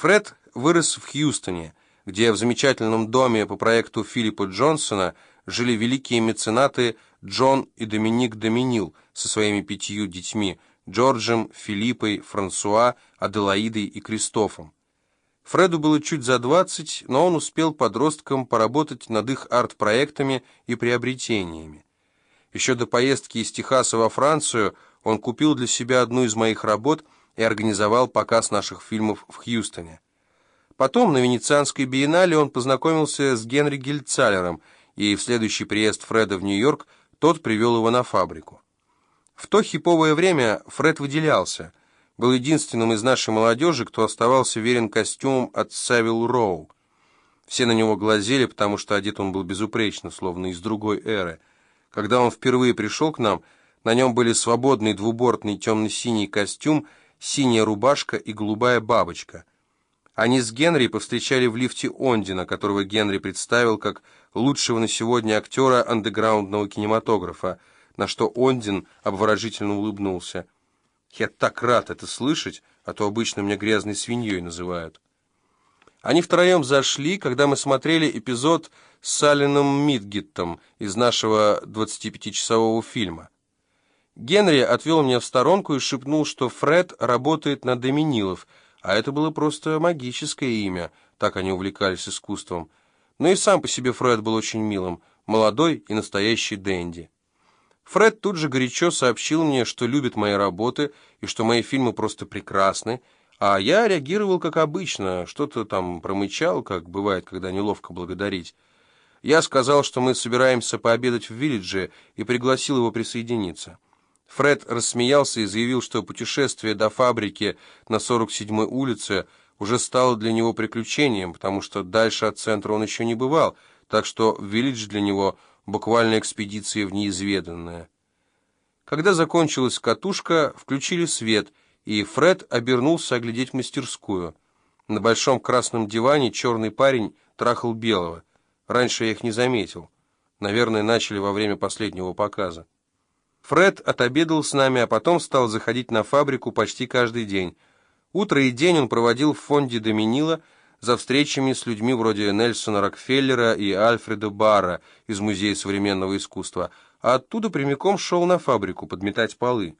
Фред вырос в Хьюстоне, где в замечательном доме по проекту Филиппа Джонсона жили великие меценаты Джон и Доминик Доминил со своими пятью детьми Джорджем, Филиппой, Франсуа, Аделаидой и Кристофом. Фреду было чуть за 20, но он успел подросткам поработать над их арт-проектами и приобретениями. Еще до поездки из Техаса во Францию он купил для себя одну из моих работ и организовал показ наших фильмов в Хьюстоне. Потом на Венецианской биеннале он познакомился с Генри Гельцалером, и в следующий приезд Фреда в Нью-Йорк тот привел его на фабрику. В то хиповое время Фред выделялся, был единственным из нашей молодежи, кто оставался верен костюмам от Савил Роу. Все на него глазели, потому что одет он был безупречно, словно из другой эры. Когда он впервые пришел к нам, на нем были свободный двубортный темно-синий костюм, синяя рубашка и голубая бабочка. Они с Генри повстречали в лифте Ондина, которого Генри представил как лучшего на сегодня актера андеграундного кинематографа, на что Ондин обворожительно улыбнулся. «Я так рад это слышать, а то обычно меня грязной свиньей называют». Они втроем зашли, когда мы смотрели эпизод с Салином Мидгеттом из нашего 25-часового фильма. Генри отвел меня в сторонку и шепнул, что Фред работает на Доминилов, а это было просто магическое имя, так они увлекались искусством. Но и сам по себе Фред был очень милым, молодой и настоящий денди. Фред тут же горячо сообщил мне, что любит мои работы и что мои фильмы просто прекрасны, а я реагировал как обычно, что-то там промычал, как бывает, когда неловко благодарить. Я сказал, что мы собираемся пообедать в Виллидже, и пригласил его присоединиться. Фред рассмеялся и заявил, что путешествие до фабрики на 47-й улице уже стало для него приключением, потому что дальше от центра он еще не бывал, так что Виллидж для него – буквально экспедиция в неизведанное. Когда закончилась катушка, включили свет, и Фред обернулся оглядеть мастерскую. На большом красном диване черный парень трахал белого. Раньше я их не заметил. Наверное, начали во время последнего показа. Фред отобедал с нами, а потом стал заходить на фабрику почти каждый день. Утро и день он проводил в фонде Доминила, за встречами с людьми вроде Нельсона Рокфеллера и Альфреда Барра из Музея современного искусства, а оттуда прямиком шел на фабрику подметать полы.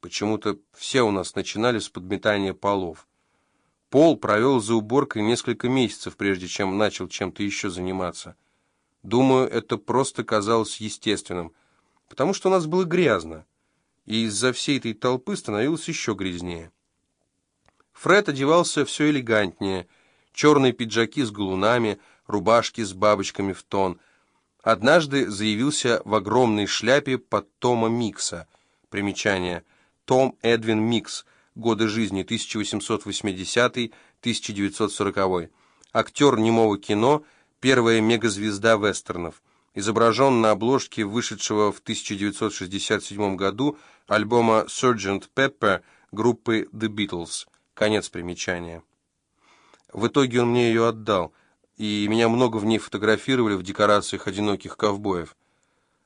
Почему-то все у нас начинали с подметания полов. Пол провел за уборкой несколько месяцев, прежде чем начал чем-то еще заниматься. Думаю, это просто казалось естественным, потому что у нас было грязно, и из-за всей этой толпы становилось еще грязнее. Фред одевался все элегантнее – черные пиджаки с галунами, рубашки с бабочками в тон. Однажды заявился в огромной шляпе под Тома Микса. Примечание. Том Эдвин Микс. Годы жизни 1880-1940. Актер немого кино, первая мегазвезда вестернов. Изображен на обложке вышедшего в 1967 году альбома Sgt. Pepper группы The Beatles. Конец примечания. В итоге он мне ее отдал, и меня много в ней фотографировали в декорациях одиноких ковбоев.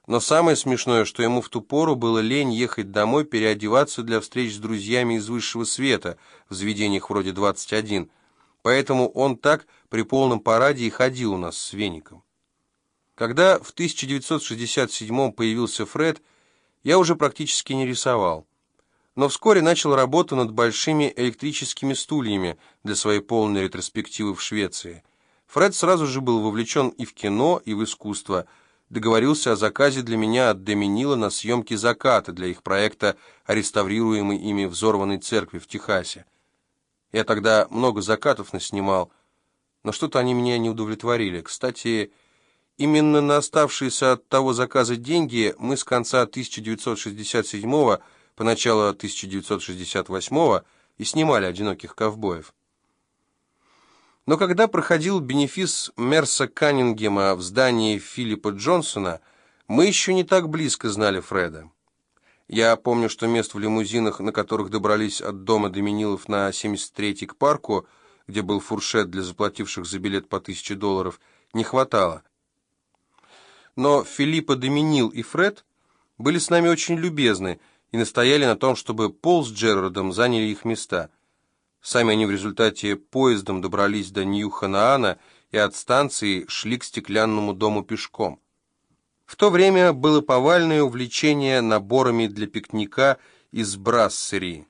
Но самое смешное, что ему в ту пору было лень ехать домой переодеваться для встреч с друзьями из высшего света в заведениях вроде «21», поэтому он так при полном параде и ходил у нас с веником. Когда в 1967 появился Фред, я уже практически не рисовал но вскоре начал работу над большими электрическими стульями для своей полной ретроспективы в Швеции. Фред сразу же был вовлечен и в кино, и в искусство. Договорился о заказе для меня от Доминила на съемки «Заката» для их проекта о реставрируемой ими взорванной церкви в Техасе. Я тогда много закатов наснимал, но что-то они меня не удовлетворили. Кстати, именно на оставшиеся от того заказа деньги мы с конца 1967 года по началу 1968-го и снимали «Одиноких ковбоев». Но когда проходил бенефис Мерса Каннингема в здании Филиппа Джонсона, мы еще не так близко знали Фреда. Я помню, что мест в лимузинах, на которых добрались от дома Доминилов на 73-й к парку, где был фуршет для заплативших за билет по 1000 долларов, не хватало. Но Филиппа Доминил и Фред были с нами очень любезны, и настояли на том, чтобы Пол с Джерардом заняли их места. Сами они в результате поездом добрались до Нью-Ханаана и от станции шли к стеклянному дому пешком. В то время было повальное увлечение наборами для пикника из Брассерии.